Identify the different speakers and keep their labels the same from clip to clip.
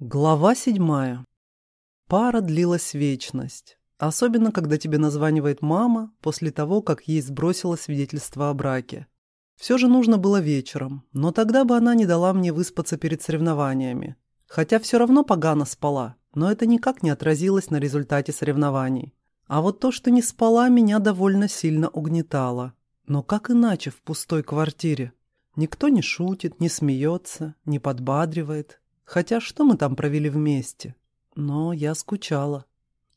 Speaker 1: Глава седьмая. Пара длилась вечность. Особенно, когда тебе названивает мама после того, как ей сбросило свидетельство о браке. Все же нужно было вечером, но тогда бы она не дала мне выспаться перед соревнованиями. Хотя все равно погано спала, но это никак не отразилось на результате соревнований. А вот то, что не спала, меня довольно сильно угнетало. Но как иначе в пустой квартире? Никто не шутит, не смеется, не подбадривает, Хотя что мы там провели вместе? Но я скучала.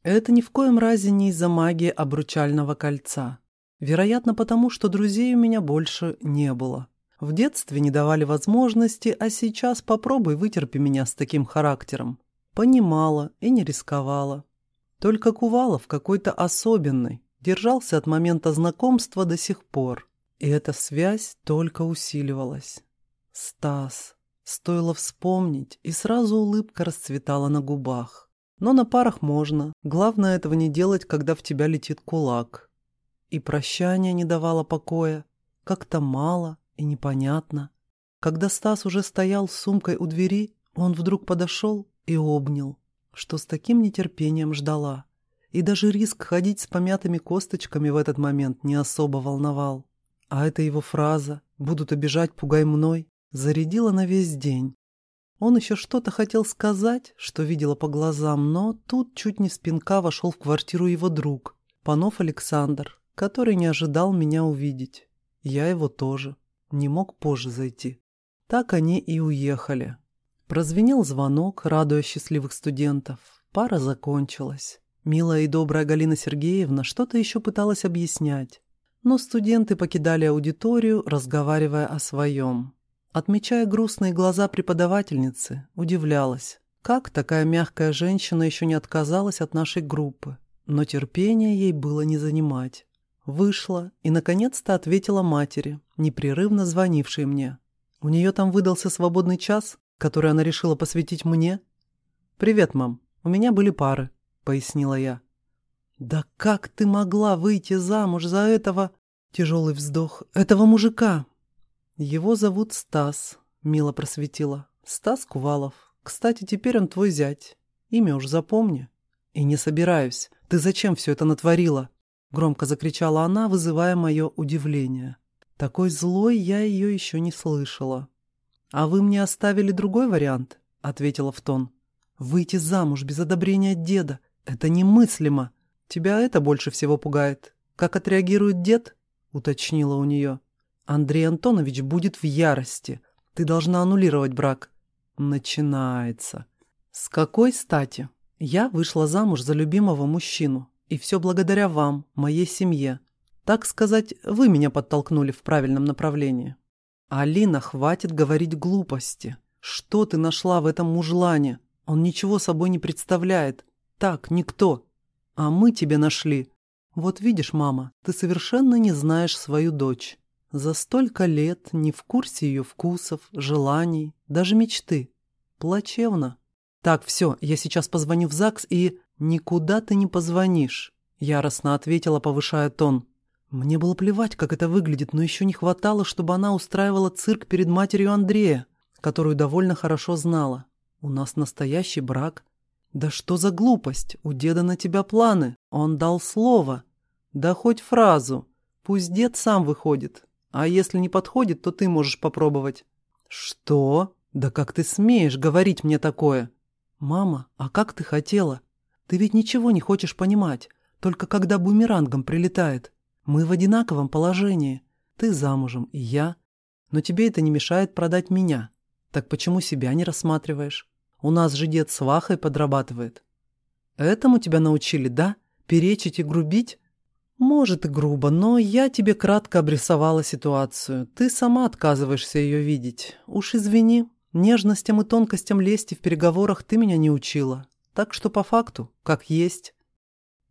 Speaker 1: Это ни в коем разе не из-за магии обручального кольца. Вероятно, потому что друзей у меня больше не было. В детстве не давали возможности, а сейчас попробуй вытерпи меня с таким характером. Понимала и не рисковала. Только Кувалов какой-то особенный, держался от момента знакомства до сих пор. И эта связь только усиливалась. Стас. Стоило вспомнить, и сразу улыбка расцветала на губах. Но на парах можно. Главное этого не делать, когда в тебя летит кулак. И прощание не давало покоя. Как-то мало и непонятно. Когда Стас уже стоял с сумкой у двери, он вдруг подошел и обнял, что с таким нетерпением ждала. И даже риск ходить с помятыми косточками в этот момент не особо волновал. А эта его фраза «будут обижать, пугай мной» зарядила на весь день. Он еще что-то хотел сказать, что видела по глазам, но тут чуть не спинка вошел в квартиру его друг, Панов Александр, который не ожидал меня увидеть. Я его тоже. Не мог позже зайти. Так они и уехали. Прозвенел звонок, радуя счастливых студентов. Пара закончилась. Милая и добрая Галина Сергеевна что-то еще пыталась объяснять. Но студенты покидали аудиторию, разговаривая о своем. Отмечая грустные глаза преподавательницы, удивлялась, как такая мягкая женщина еще не отказалась от нашей группы. Но терпения ей было не занимать. Вышла и, наконец-то, ответила матери, непрерывно звонившей мне. У нее там выдался свободный час, который она решила посвятить мне. «Привет, мам. У меня были пары», — пояснила я. «Да как ты могла выйти замуж за этого...» Тяжелый вздох. «Этого мужика, «Его зовут Стас», — мило просветила. «Стас Кувалов. Кстати, теперь он твой зять. Имя уж запомни». «И не собираюсь. Ты зачем все это натворила?» Громко закричала она, вызывая мое удивление. Такой злой я ее еще не слышала. «А вы мне оставили другой вариант?» — ответила в тон. «Выйти замуж без одобрения деда — это немыслимо. Тебя это больше всего пугает. Как отреагирует дед?» — уточнила у нее. Андрей Антонович будет в ярости. Ты должна аннулировать брак. Начинается. С какой стати? Я вышла замуж за любимого мужчину. И все благодаря вам, моей семье. Так сказать, вы меня подтолкнули в правильном направлении. Алина, хватит говорить глупости. Что ты нашла в этом мужлане? Он ничего собой не представляет. Так, никто. А мы тебе нашли. Вот видишь, мама, ты совершенно не знаешь свою дочь. За столько лет не в курсе ее вкусов, желаний, даже мечты. Плачевно. Так, все, я сейчас позвоню в ЗАГС и... Никуда ты не позвонишь, яростно ответила, повышая тон. Мне было плевать, как это выглядит, но еще не хватало, чтобы она устраивала цирк перед матерью Андрея, которую довольно хорошо знала. У нас настоящий брак. Да что за глупость? У деда на тебя планы. Он дал слово. Да хоть фразу. Пусть дед сам выходит. А если не подходит, то ты можешь попробовать». «Что? Да как ты смеешь говорить мне такое?» «Мама, а как ты хотела? Ты ведь ничего не хочешь понимать, только когда бумерангом прилетает. Мы в одинаковом положении. Ты замужем, и я. Но тебе это не мешает продать меня. Так почему себя не рассматриваешь? У нас же дед с Вахой подрабатывает». «Этому тебя научили, да? Перечить и грубить? «Может и грубо, но я тебе кратко обрисовала ситуацию. Ты сама отказываешься ее видеть. Уж извини, нежностям и тонкостям лести в переговорах ты меня не учила. Так что по факту, как есть».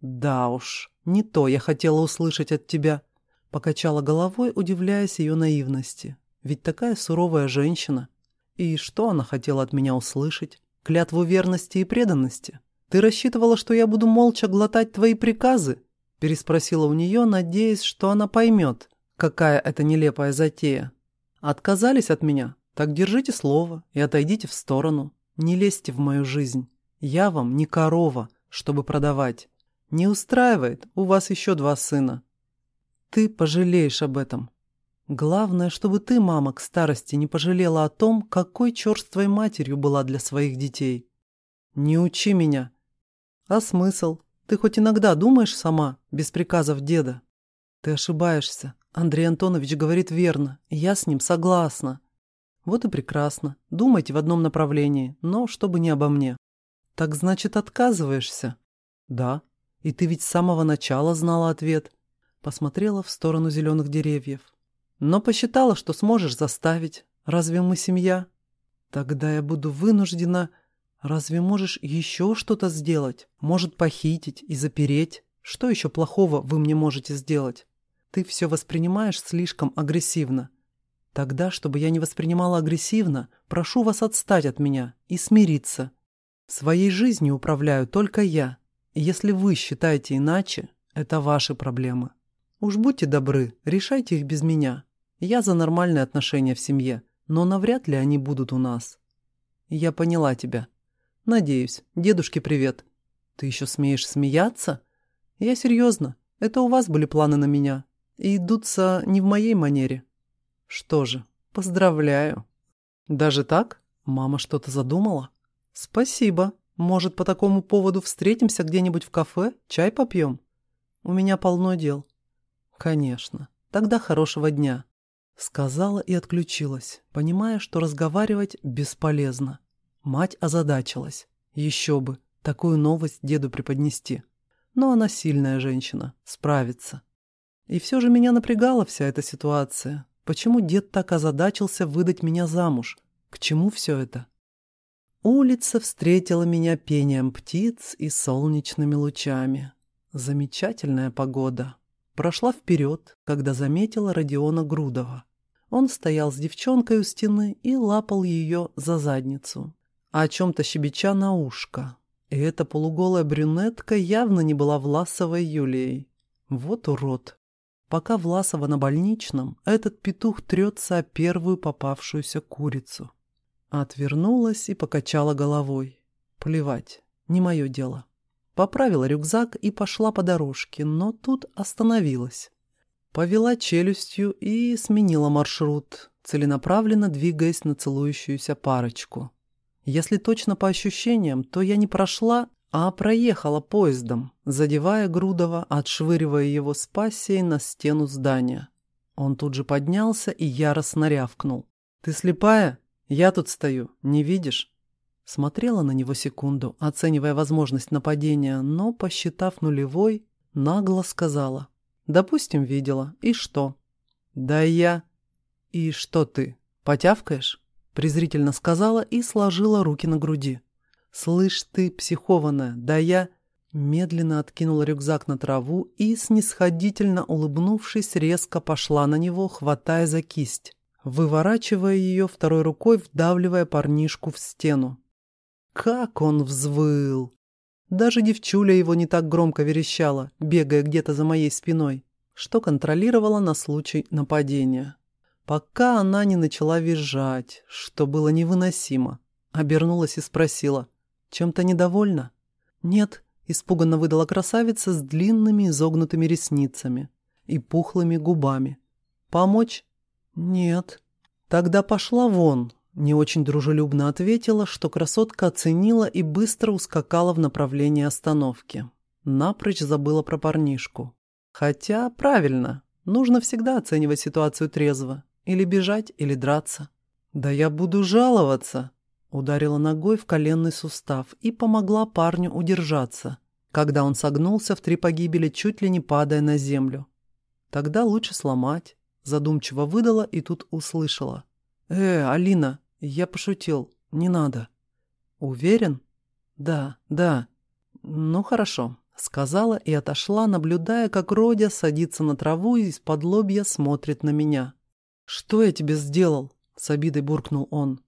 Speaker 1: «Да уж, не то я хотела услышать от тебя», — покачала головой, удивляясь ее наивности. «Ведь такая суровая женщина. И что она хотела от меня услышать? Клятву верности и преданности? Ты рассчитывала, что я буду молча глотать твои приказы?» Переспросила у нее, надеясь, что она поймет, какая это нелепая затея. Отказались от меня? Так держите слово и отойдите в сторону. Не лезьте в мою жизнь. Я вам не корова, чтобы продавать. Не устраивает, у вас еще два сына. Ты пожалеешь об этом. Главное, чтобы ты, мама, к старости не пожалела о том, какой черствой матерью была для своих детей. Не учи меня. А смысл? Ты хоть иногда думаешь сама, без приказов деда? Ты ошибаешься. Андрей Антонович говорит верно, я с ним согласна. Вот и прекрасно. Думайте в одном направлении, но чтобы не обо мне. Так значит, отказываешься? Да. И ты ведь с самого начала знала ответ. Посмотрела в сторону зеленых деревьев. Но посчитала, что сможешь заставить. Разве мы семья? Тогда я буду вынуждена... Разве можешь еще что-то сделать? Может, похитить и запереть? Что еще плохого вы мне можете сделать? Ты все воспринимаешь слишком агрессивно. Тогда, чтобы я не воспринимала агрессивно, прошу вас отстать от меня и смириться. Своей жизнью управляю только я. Если вы считаете иначе, это ваши проблемы. Уж будьте добры, решайте их без меня. Я за нормальные отношения в семье, но навряд ли они будут у нас. Я поняла тебя. Надеюсь. Дедушке привет. Ты еще смеешь смеяться? Я серьезно. Это у вас были планы на меня. И идутся не в моей манере. Что же, поздравляю. Даже так? Мама что-то задумала? Спасибо. Может, по такому поводу встретимся где-нибудь в кафе, чай попьем? У меня полно дел. Конечно. Тогда хорошего дня. Сказала и отключилась, понимая, что разговаривать бесполезно. Мать озадачилась. Еще бы, такую новость деду преподнести. Но она сильная женщина, справится. И все же меня напрягала вся эта ситуация. Почему дед так озадачился выдать меня замуж? К чему все это? Улица встретила меня пением птиц и солнечными лучами. Замечательная погода. Прошла вперед, когда заметила Родиона Грудова. Он стоял с девчонкой у стены и лапал ее за задницу о чем-то щебеча на ушко. И эта полуголая брюнетка явно не была Власовой Юлией. Вот урод. Пока Власова на больничном, этот петух трется о первую попавшуюся курицу. Отвернулась и покачала головой. Плевать, не мое дело. Поправила рюкзак и пошла по дорожке, но тут остановилась. Повела челюстью и сменила маршрут, целенаправленно двигаясь на целующуюся парочку. Если точно по ощущениям, то я не прошла, а проехала поездом, задевая Грудова, отшвыривая его с пассией на стену здания. Он тут же поднялся и яростно рявкнул. «Ты слепая? Я тут стою, не видишь?» Смотрела на него секунду, оценивая возможность нападения, но, посчитав нулевой, нагло сказала. «Допустим, видела. И что?» «Да я...» «И что ты? Потявкаешь?» Презрительно сказала и сложила руки на груди. «Слышь ты, психованная, да я...» Медленно откинула рюкзак на траву и, снисходительно улыбнувшись, резко пошла на него, хватая за кисть, выворачивая ее второй рукой, вдавливая парнишку в стену. Как он взвыл! Даже девчуля его не так громко верещала, бегая где-то за моей спиной, что контролировала на случай нападения пока она не начала визжать, что было невыносимо. Обернулась и спросила, «Чем-то недовольна?» «Нет», — испуганно выдала красавица с длинными изогнутыми ресницами и пухлыми губами. «Помочь?» «Нет». «Тогда пошла вон», — не очень дружелюбно ответила, что красотка оценила и быстро ускакала в направлении остановки. Напрочь забыла про парнишку. Хотя, правильно, нужно всегда оценивать ситуацию трезво. Или бежать, или драться. «Да я буду жаловаться!» Ударила ногой в коленный сустав и помогла парню удержаться, когда он согнулся в три погибели, чуть ли не падая на землю. Тогда лучше сломать. Задумчиво выдала и тут услышала. «Э, Алина, я пошутил. Не надо». «Уверен?» «Да, да». «Ну, хорошо», — сказала и отошла, наблюдая, как Родя садится на траву и из-под лобья смотрит на меня. «Что я тебе сделал?» — с обидой буркнул он.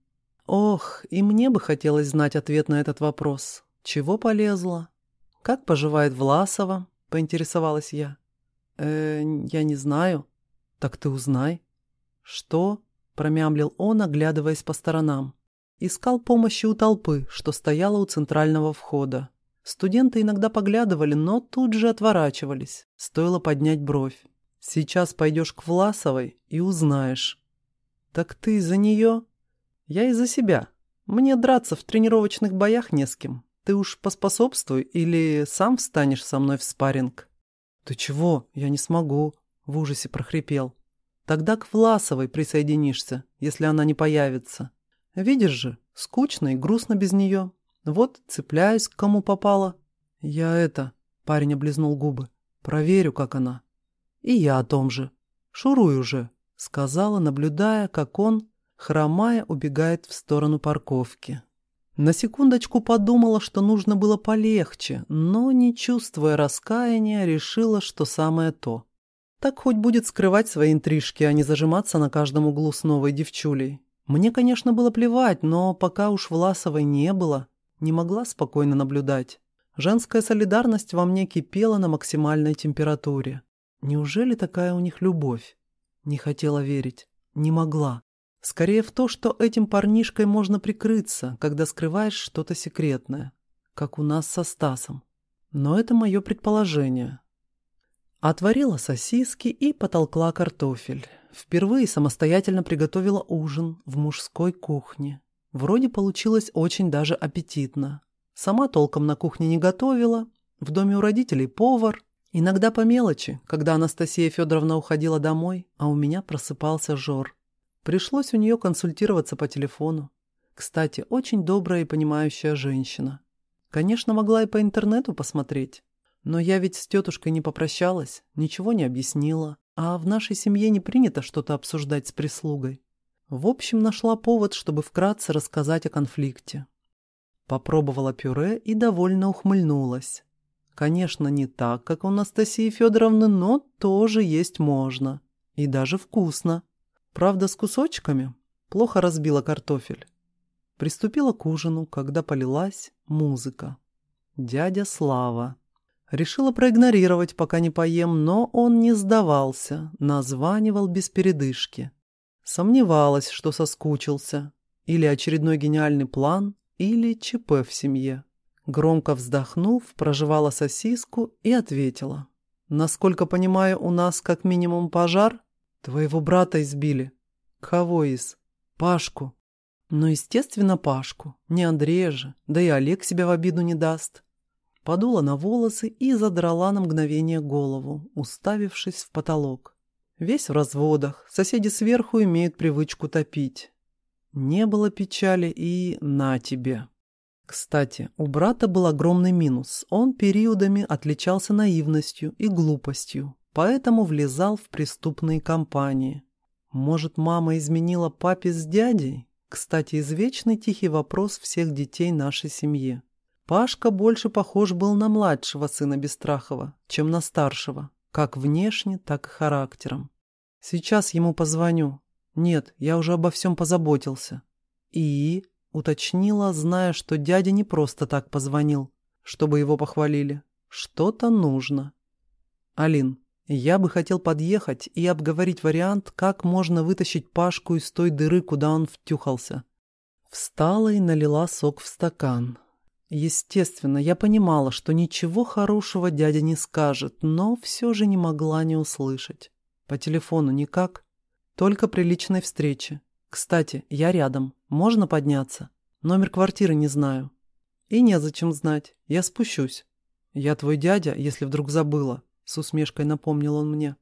Speaker 1: «Ох, и мне бы хотелось знать ответ на этот вопрос. Чего полезла? Как поживает Власова?» — поинтересовалась я. «Э, я не знаю». «Так ты узнай». «Что?» — промямлил он, оглядываясь по сторонам. Искал помощи у толпы, что стояла у центрального входа. Студенты иногда поглядывали, но тут же отворачивались. Стоило поднять бровь. Сейчас пойдешь к Власовой и узнаешь. Так ты за нее? Я из-за себя. Мне драться в тренировочных боях не с кем. Ты уж поспособствуй или сам встанешь со мной в спарринг. Ты чего? Я не смогу. В ужасе прохрипел. Тогда к Власовой присоединишься, если она не появится. Видишь же, скучно и грустно без нее. Вот цепляюсь к кому попало. Я это... Парень облизнул губы. Проверю, как она. И я о том же. Шуруй уже, сказала, наблюдая, как он, хромая, убегает в сторону парковки. На секундочку подумала, что нужно было полегче, но, не чувствуя раскаяния, решила, что самое то. Так хоть будет скрывать свои интрижки, а не зажиматься на каждом углу с новой девчулей. Мне, конечно, было плевать, но пока уж Власовой не было, не могла спокойно наблюдать. Женская солидарность во мне кипела на максимальной температуре. Неужели такая у них любовь? Не хотела верить. Не могла. Скорее в то, что этим парнишкой можно прикрыться, когда скрываешь что-то секретное. Как у нас со Стасом. Но это мое предположение. Отварила сосиски и потолкла картофель. Впервые самостоятельно приготовила ужин в мужской кухне. Вроде получилось очень даже аппетитно. Сама толком на кухне не готовила. В доме у родителей повар. Иногда по мелочи, когда Анастасия Федоровна уходила домой, а у меня просыпался Жор. Пришлось у нее консультироваться по телефону. Кстати, очень добрая и понимающая женщина. Конечно, могла и по интернету посмотреть. Но я ведь с тетушкой не попрощалась, ничего не объяснила. А в нашей семье не принято что-то обсуждать с прислугой. В общем, нашла повод, чтобы вкратце рассказать о конфликте. Попробовала пюре и довольно ухмыльнулась. Конечно, не так, как у Анастасии Федоровны, но тоже есть можно. И даже вкусно. Правда, с кусочками. Плохо разбила картофель. Приступила к ужину, когда полилась музыка. Дядя Слава. Решила проигнорировать, пока не поем, но он не сдавался, названивал без передышки. Сомневалась, что соскучился. Или очередной гениальный план, или ЧП в семье. Громко вздохнув, прожевала сосиску и ответила. «Насколько понимаю, у нас как минимум пожар? Твоего брата избили». «Кого из?» «Пашку». «Ну, естественно, Пашку. Не Андрея же. Да и Олег себя в обиду не даст». Подула на волосы и задрала на мгновение голову, уставившись в потолок. Весь в разводах, соседи сверху имеют привычку топить. Не было печали и на тебе. Кстати, у брата был огромный минус. Он периодами отличался наивностью и глупостью, поэтому влезал в преступные компании. Может, мама изменила папе с дядей? Кстати, извечный тихий вопрос всех детей нашей семьи. Пашка больше похож был на младшего сына Бестрахова, чем на старшего, как внешне, так и характером. Сейчас ему позвоню. Нет, я уже обо всем позаботился. И уточнила, зная, что дядя не просто так позвонил, чтобы его похвалили. Что-то нужно. Алин, я бы хотел подъехать и обговорить вариант, как можно вытащить Пашку из той дыры, куда он втюхался. Встала и налила сок в стакан. Естественно, я понимала, что ничего хорошего дядя не скажет, но все же не могла не услышать. По телефону никак. Только при личной встрече. Кстати, я рядом. Можно подняться? Номер квартиры не знаю. И незачем знать. Я спущусь. Я твой дядя, если вдруг забыла. С усмешкой напомнил он мне.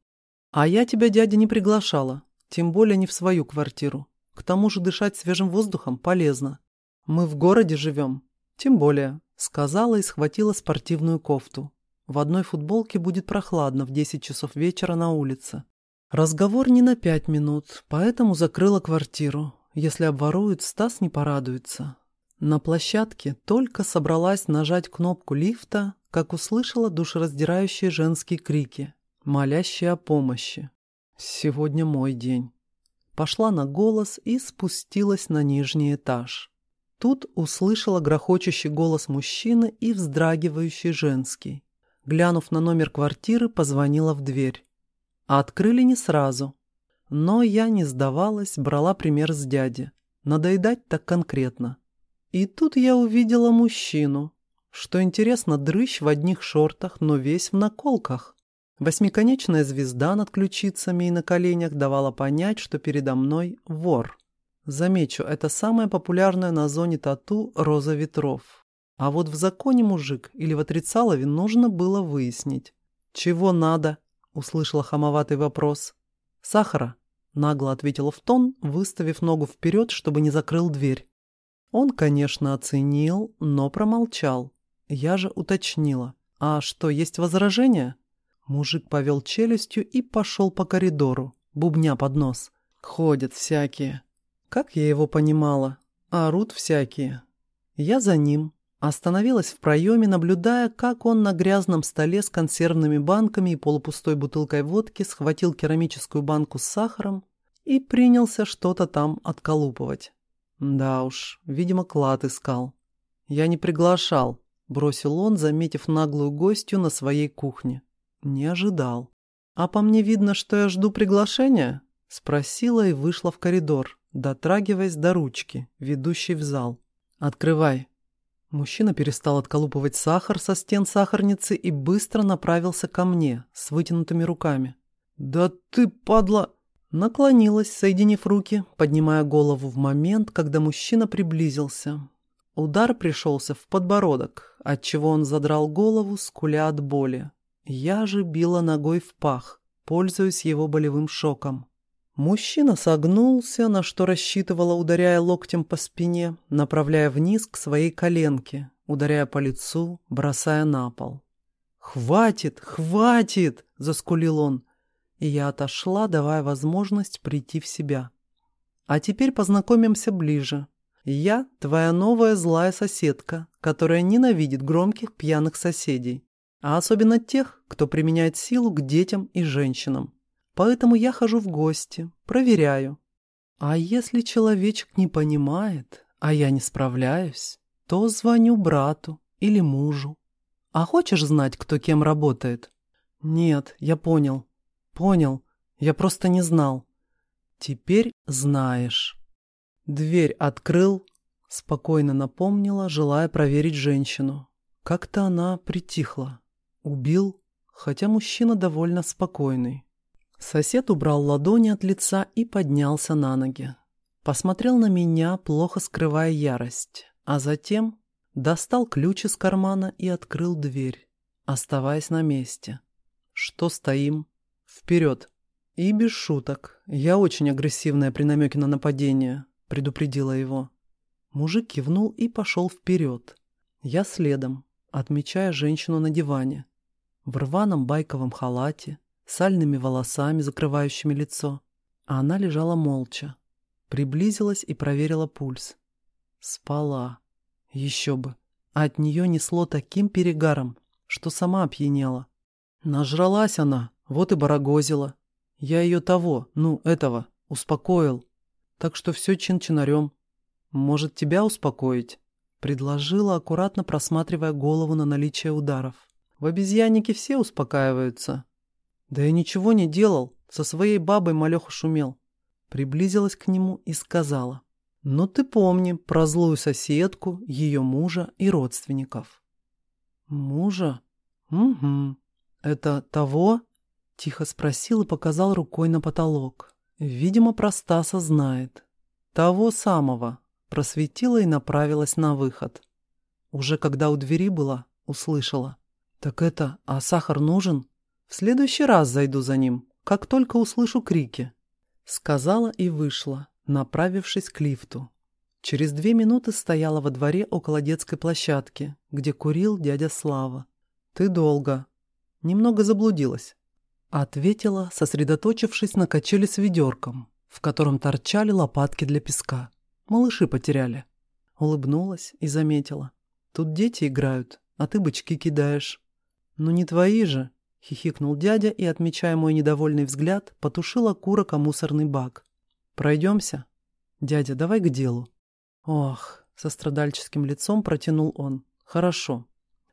Speaker 1: А я тебя, дядя, не приглашала. Тем более не в свою квартиру. К тому же дышать свежим воздухом полезно. Мы в городе живем. Тем более, сказала и схватила спортивную кофту. В одной футболке будет прохладно в 10 часов вечера на улице. Разговор не на пять минут, поэтому закрыла квартиру. Если обворуют, Стас не порадуется. На площадке только собралась нажать кнопку лифта, как услышала душераздирающие женские крики, молящие о помощи. Сегодня мой день. Пошла на голос и спустилась на нижний этаж. Тут услышала грохочущий голос мужчины и вздрагивающий женский. Глянув на номер квартиры, позвонила в дверь. А открыли не сразу. Но я не сдавалась, брала пример с дяди. Надоедать так конкретно. И тут я увидела мужчину. Что интересно, дрыщ в одних шортах, но весь в наколках. Восьмиконечная звезда над ключицами и на коленях давала понять, что передо мной вор. Замечу, это самая популярная на зоне тату роза ветров. А вот в законе мужик или в отрицалове нужно было выяснить. «Чего надо?» – услышала хамоватый вопрос. «Сахара», – нагло ответила в тон, выставив ногу вперед, чтобы не закрыл дверь. Он, конечно, оценил, но промолчал. Я же уточнила. «А что, есть возражения?» Мужик повел челюстью и пошел по коридору, бубня под нос. Ходят всякие. Как я его понимала? Орут всякие. Я за ним. Остановилась в проеме, наблюдая, как он на грязном столе с консервными банками и полупустой бутылкой водки схватил керамическую банку с сахаром и принялся что-то там отколупывать. Да уж, видимо, клад искал. Я не приглашал, бросил он, заметив наглую гостью на своей кухне. Не ожидал. «А по мне видно, что я жду приглашения?» Спросила и вышла в коридор, дотрагиваясь до ручки, ведущей в зал. «Открывай». Мужчина перестал отколупывать сахар со стен сахарницы и быстро направился ко мне с вытянутыми руками. «Да ты, падла!» Наклонилась, соединив руки, поднимая голову в момент, когда мужчина приблизился. Удар пришелся в подбородок, отчего он задрал голову, скуля от боли. Я же била ногой в пах, пользуясь его болевым шоком. Мужчина согнулся, на что рассчитывала, ударяя локтем по спине, направляя вниз к своей коленке, ударяя по лицу, бросая на пол. «Хватит! Хватит!» — заскулил он. И я отошла, давая возможность прийти в себя. «А теперь познакомимся ближе. Я — твоя новая злая соседка, которая ненавидит громких пьяных соседей а особенно тех, кто применяет силу к детям и женщинам. Поэтому я хожу в гости, проверяю. А если человечек не понимает, а я не справляюсь, то звоню брату или мужу. А хочешь знать, кто кем работает? Нет, я понял. Понял. Я просто не знал. Теперь знаешь. Дверь открыл, спокойно напомнила, желая проверить женщину. Как-то она притихла. Убил, хотя мужчина довольно спокойный. Сосед убрал ладони от лица и поднялся на ноги. Посмотрел на меня, плохо скрывая ярость, а затем достал ключ из кармана и открыл дверь, оставаясь на месте. Что стоим? Вперед! И без шуток. Я очень агрессивная при намеке на нападение, предупредила его. Мужик кивнул и пошел вперед. Я следом, отмечая женщину на диване в рваном байковом халате, сальными волосами, закрывающими лицо. А она лежала молча. Приблизилась и проверила пульс. Спала. Еще бы. А от нее несло таким перегаром, что сама опьянела. Нажралась она, вот и барагозила. Я ее того, ну, этого, успокоил. Так что все чин-чинарем. Может, тебя успокоить? Предложила, аккуратно просматривая голову на наличие ударов. В обезьяннике все успокаиваются. Да я ничего не делал, со своей бабой малеха шумел. Приблизилась к нему и сказала. Ну ты помни про злую соседку, ее мужа и родственников. Мужа? Угу. Это того? Тихо спросил и показал рукой на потолок. Видимо, про Стаса знает. Того самого. Просветила и направилась на выход. Уже когда у двери была, услышала. «Так это, а сахар нужен? В следующий раз зайду за ним, как только услышу крики», — сказала и вышла, направившись к лифту. Через две минуты стояла во дворе около детской площадки, где курил дядя Слава. «Ты долго. Немного заблудилась», — ответила, сосредоточившись на качели с ведерком, в котором торчали лопатки для песка. Малыши потеряли. Улыбнулась и заметила. «Тут дети играют, а ты бычки кидаешь. «Ну не твои же!» — хихикнул дядя и, отмечая мой недовольный взгляд, потушил окурок о мусорный бак. «Пройдемся?» «Дядя, давай к делу». «Ох!» — со страдальческим лицом протянул он. «Хорошо».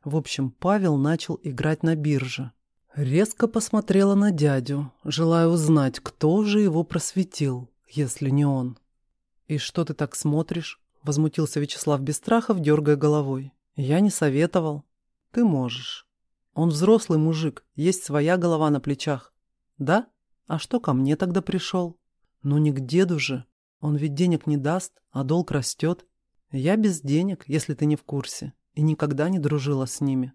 Speaker 1: В общем, Павел начал играть на бирже. Резко посмотрела на дядю, желая узнать, кто же его просветил, если не он. «И что ты так смотришь?» — возмутился Вячеслав Бестрахов, дергая головой. «Я не советовал. Ты можешь. Он взрослый мужик, есть своя голова на плечах. Да? А что ко мне тогда пришел? Ну не к деду же. Он ведь денег не даст, а долг растет. Я без денег, если ты не в курсе, и никогда не дружила с ними.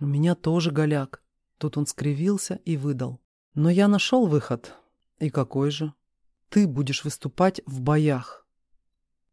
Speaker 1: У меня тоже голяк. Тут он скривился и выдал. Но я нашел выход. И какой же? Ты будешь выступать в боях.